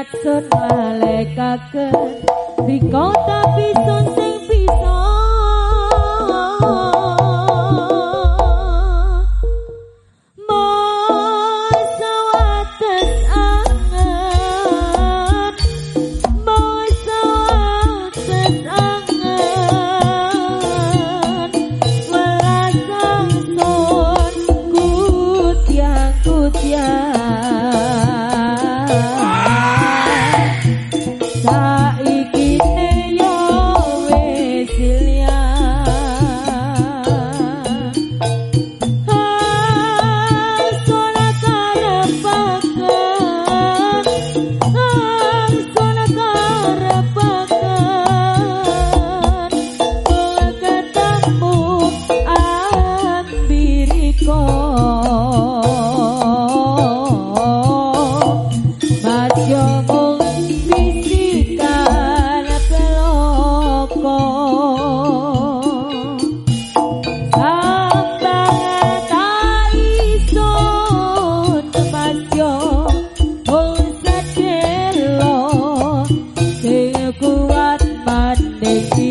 Matsun malekaken Rikota pisun sing bisa Adesi